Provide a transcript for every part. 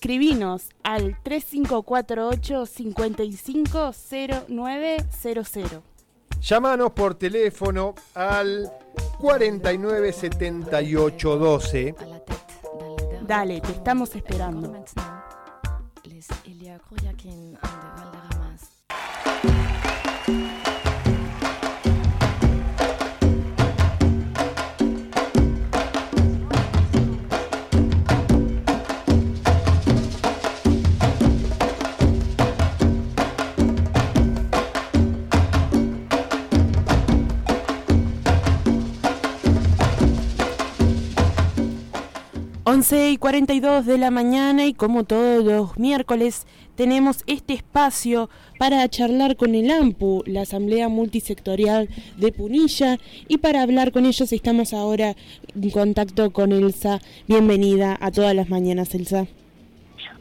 escribinos al 3548 550900. Llámanos por teléfono al 497812. Dale, te estamos esperando. 11 y 42 de la mañana y como todos los miércoles tenemos este espacio para charlar con el AMPU, la Asamblea Multisectorial de Punilla, y para hablar con ellos estamos ahora en contacto con Elsa. Bienvenida a todas las mañanas, Elsa.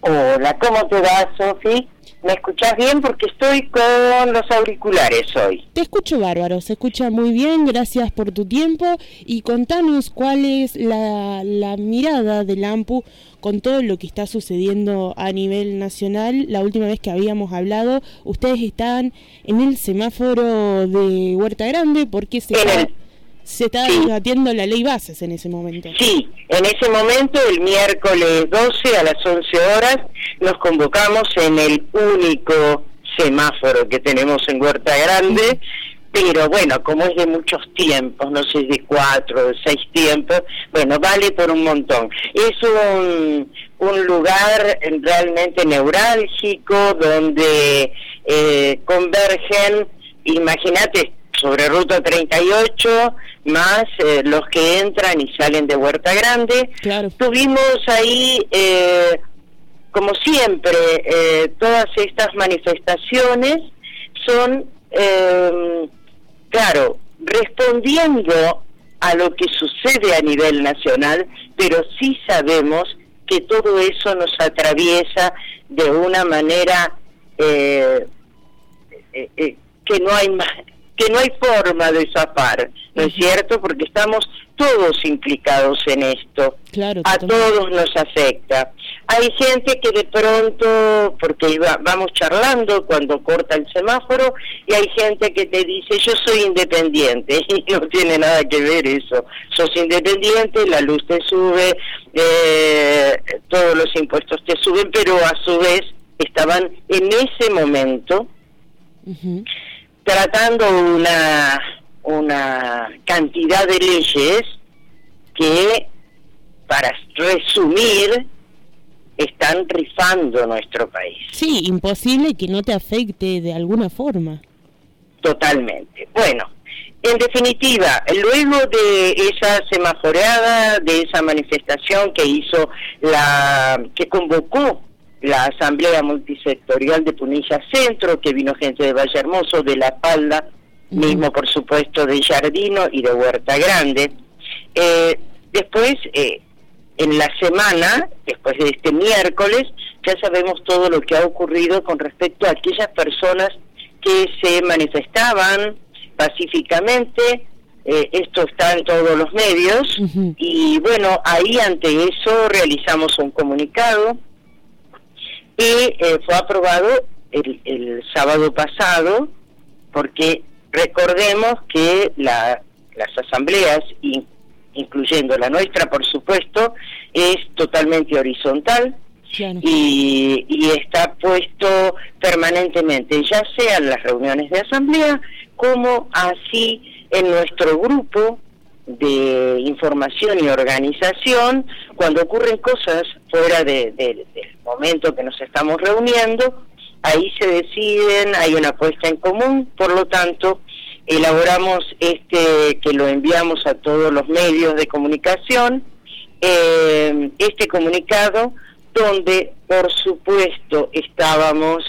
Hola, ¿cómo te va, Sofi? ¿Me escuchás bien? Porque estoy con los auriculares hoy. Te escucho bárbaro, se escucha muy bien, gracias por tu tiempo y contanos cuál es la, la mirada del AMPU con todo lo que está sucediendo a nivel nacional. La última vez que habíamos hablado, ustedes están en el semáforo de Huerta Grande porque se se está debatiendo la ley bases en ese momento. Sí, en ese momento, el miércoles 12 a las 11 horas, nos convocamos en el único semáforo que tenemos en Huerta Grande, pero bueno, como es de muchos tiempos, no sé, de cuatro, de seis tiempos, bueno, vale por un montón. Es un, un lugar realmente neurálgico donde eh, convergen, imagínate, sobre Ruta 38, más eh, los que entran y salen de Huerta Grande. Tuvimos ahí, eh, como siempre, eh, todas estas manifestaciones son, claro, respondiendo a lo que sucede a nivel nacional, pero sí sabemos que todo eso nos atraviesa de una manera que no hay más que no hay forma de zafar, ¿no es cierto? Porque estamos todos implicados en esto. Claro, a todos nos afecta. Hay gente que de pronto, porque vamos charlando cuando corta el semáforo, y hay gente que te dice, yo soy independiente, y no tiene nada que ver eso. Sos independiente, la luz te sube, eh, todos los impuestos te suben, pero a su vez estaban en ese momento tratando una, una cantidad de leyes que, para resumir, están rifando nuestro país. Sí, imposible que no te afecte de alguna forma. Totalmente. Bueno, en definitiva, luego de esa semaforeada, de esa manifestación que hizo la que convocó la Asamblea Multisectorial de Punilla Centro, que vino gente de Valle Hermoso, de La Palda, mismo por supuesto de Jardino y de Huerta Grande. Eh, después, eh, en la semana, después de este miércoles, ya sabemos todo lo que ha ocurrido con respecto a aquellas personas que se manifestaban pacíficamente, eh, esto está en todos los medios, y bueno, ahí ante eso realizamos un comunicado y eh, fue aprobado el, el, sábado pasado porque recordemos que la, las asambleas, incluyendo la nuestra por supuesto, es totalmente horizontal y, y está puesto permanentemente, ya sea en las reuniones de asamblea como así en nuestro grupo de información y organización, cuando ocurren cosas fuera del momento que nos estamos reuniendo, ahí se deciden, hay una puesta en común, por lo tanto, elaboramos este que lo enviamos a todos los medios de comunicación, eh, este comunicado donde por supuesto estábamos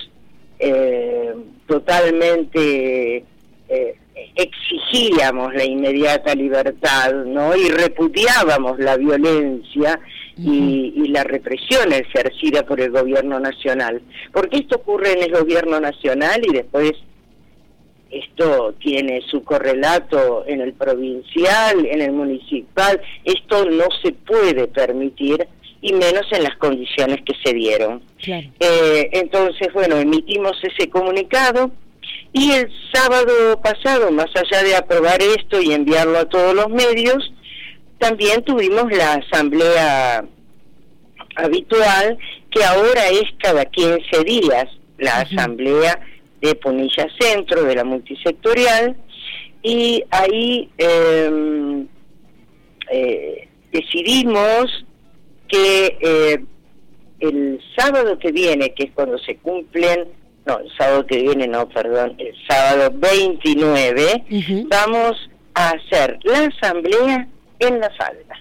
eh, totalmente eh, exigíamos la inmediata libertad, ¿no? Y repudiábamos la violencia y, la represión ejercida por el gobierno nacional. Porque esto ocurre en el gobierno nacional y después esto tiene su correlato en el provincial, en el municipal. Esto no se puede permitir y menos en las condiciones que se dieron. Eh, entonces, bueno, emitimos ese comunicado y el sábado pasado, más allá de aprobar esto y enviarlo a todos los medios, también tuvimos la asamblea habitual, que ahora es cada 15 días, la asamblea de Punilla Centro, de la multisectorial, y ahí em, eh, decidimos que eh, el sábado que viene, que es cuando se cumplen, no, el sábado que viene, no, perdón, el sábado 29, vamos a hacer la asamblea en la falda.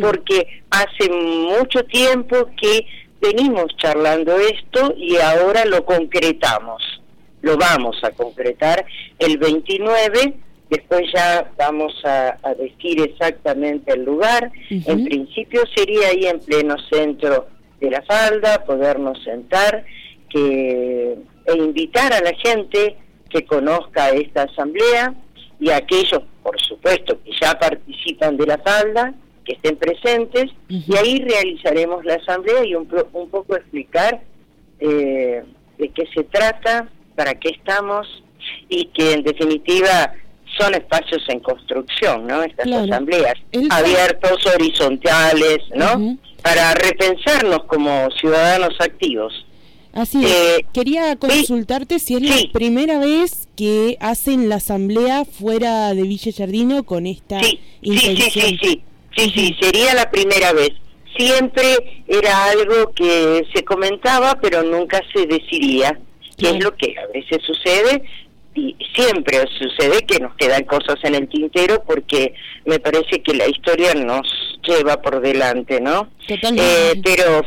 Porque hace mucho tiempo que venimos charlando esto y ahora lo concretamos. Lo vamos a concretar el 29 después ya vamos a, decir exactamente el lugar. En principio sería ahí en pleno centro de la falda, podernos sentar que, e invitar a la gente que conozca esta asamblea y aquellos, por supuesto, que ya participan de la falda, que estén presentes, y ahí realizaremos la asamblea y un, un poco explicar eh, de qué se trata, para qué estamos, y que en definitiva son espacios en construcción, ¿no? Estas asambleas, abiertos, horizontales, ¿no? Para repensarnos como ciudadanos activos. Así es. Eh, Quería consultarte si es la primera vez que hacen la asamblea fuera de Villa Jardino con esta intención. Sí, sí, sí, sí, sí, sería la primera vez. Siempre era algo que se comentaba, pero nunca se decidía, que es lo que a veces sucede y siempre sucede que nos quedan cosas en el tintero porque me parece que la historia nos lleva por delante, ¿no? Eh, pero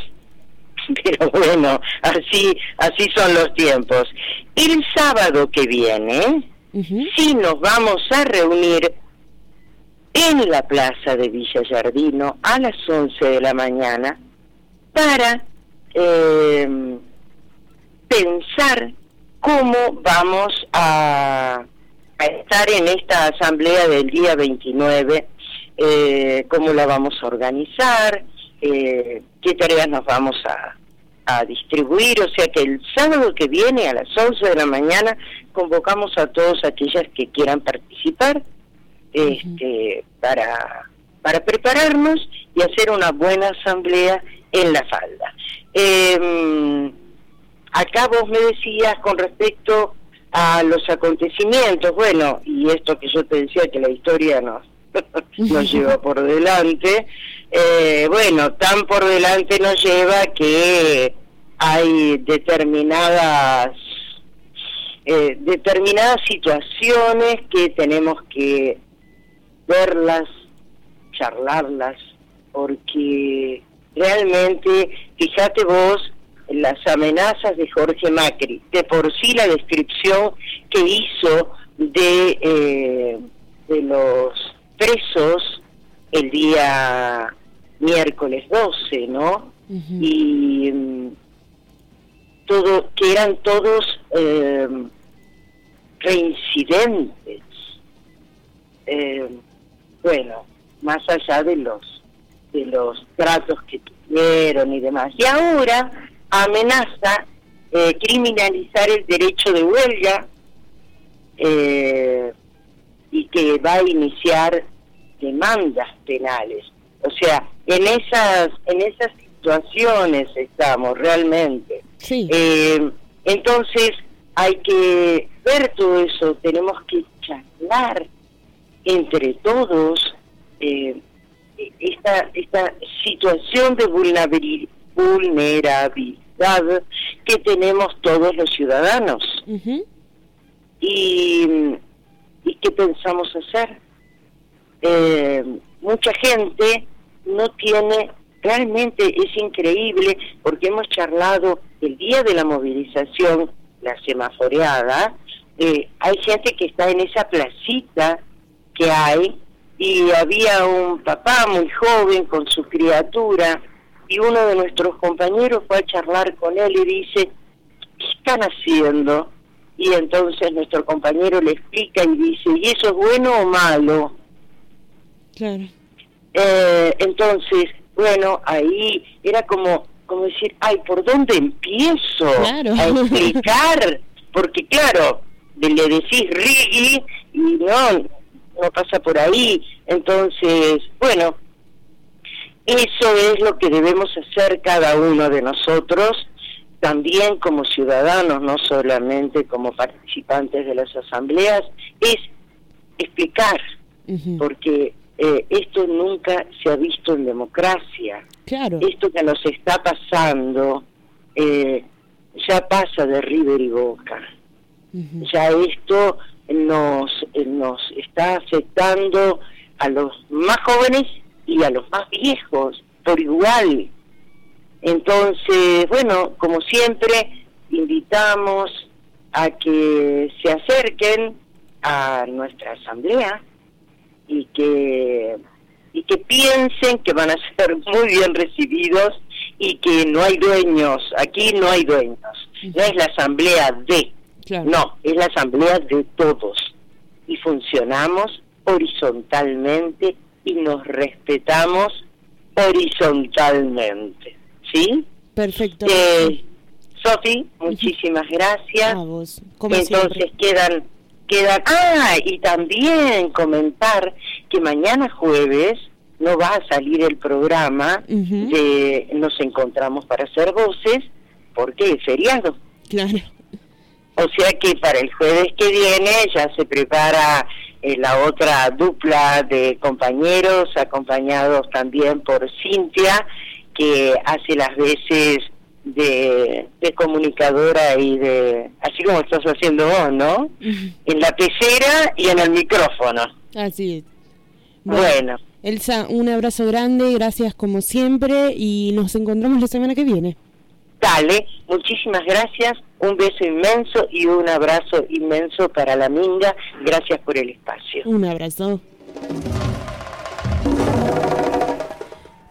pero bueno, así así son los tiempos. El sábado que viene sí nos vamos a reunir en la plaza de Villa Jardino a las 11 de la mañana para eh, pensar cómo vamos a, estar en esta asamblea del día 29, eh, cómo la vamos a organizar, eh, qué tareas nos vamos a, distribuir, o sea que el sábado que viene a las 11 de la mañana convocamos a todos aquellas que quieran participar este, para, para prepararnos y hacer una buena asamblea en la falda. Eh, Acá vos me decías con respecto a los acontecimientos, bueno, y esto que yo te decía que la historia nos, nos lleva por delante, eh, bueno, tan por delante nos lleva que hay determinadas eh, determinadas situaciones que tenemos que verlas, charlarlas, porque realmente, fíjate vos, las amenazas de Jorge Macri. De por sí la descripción que hizo de, eh, de los presos el día miércoles 12, ¿no? Y mm, todo, que eran todos eh, reincidentes. Eh, bueno, más allá de los de los tratos que tuvieron y demás. Y ahora amenaza eh, criminalizar el derecho de huelga eh, y que va a iniciar demandas penales. O sea, en esas en esas situaciones estamos realmente. Eh, entonces hay que ver todo eso, tenemos que charlar entre todos esta esta situación de vulnerabilidad vulnerabilidad que tenemos todos los ciudadanos. y, ¿Y qué pensamos hacer? Eh, mucha gente no tiene, realmente es increíble, porque hemos charlado el día de la movilización, la semaforeada, eh, hay gente que está en esa placita que hay y había un papá muy joven con su criatura y uno de nuestros compañeros fue a charlar con él y dice, ¿qué están haciendo? Y entonces nuestro compañero le explica y dice, ¿y eso es bueno o malo? Claro. Eh, entonces, bueno, ahí era como, como decir, ay, ¿por dónde empiezo a explicar? Porque claro, le decís Rigi y no, no pasa por ahí. Entonces, bueno, eso es lo que debemos hacer cada uno de nosotros, también como ciudadanos, no solamente como participantes de las asambleas, es explicar, porque eh, esto nunca se ha visto en democracia. Claro. Esto que nos está pasando eh, ya pasa de River y Boca. Ya esto nos, eh, nos está afectando a los más jóvenes y a los más viejos por igual. Entonces, bueno, como siempre, invitamos a que se acerquen a nuestra asamblea y que y que piensen que van a ser muy bien recibidos y que no hay dueños, aquí no hay dueños, no es la asamblea de, no, es la asamblea de todos y funcionamos horizontalmente y nos respetamos horizontalmente, ¿sí? Perfecto. Eh, Sofi, muchísimas gracias. A vos. Entonces quedan quedan ah y también comentar que mañana jueves no va a salir el programa de nos encontramos para hacer voces porque es feriado. Claro. O sea que para el jueves que viene ya se prepara eh, la otra dupla de compañeros, acompañados también por Cintia, que hace las veces de, comunicadora y de, así como estás haciendo vos, ¿no? En la pecera y en el micrófono. Así es. Bueno. Elsa, un abrazo grande, gracias como siempre y nos encontramos la semana que viene. Dale, muchísimas gracias, un beso inmenso y un abrazo inmenso para la Minga. Gracias por el espacio. Un abrazo.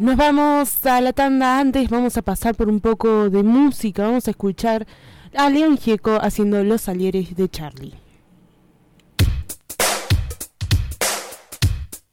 Nos vamos a la tanda antes, vamos a pasar por un poco de música, vamos a escuchar a León Gieco haciendo Los Salieres de Charlie.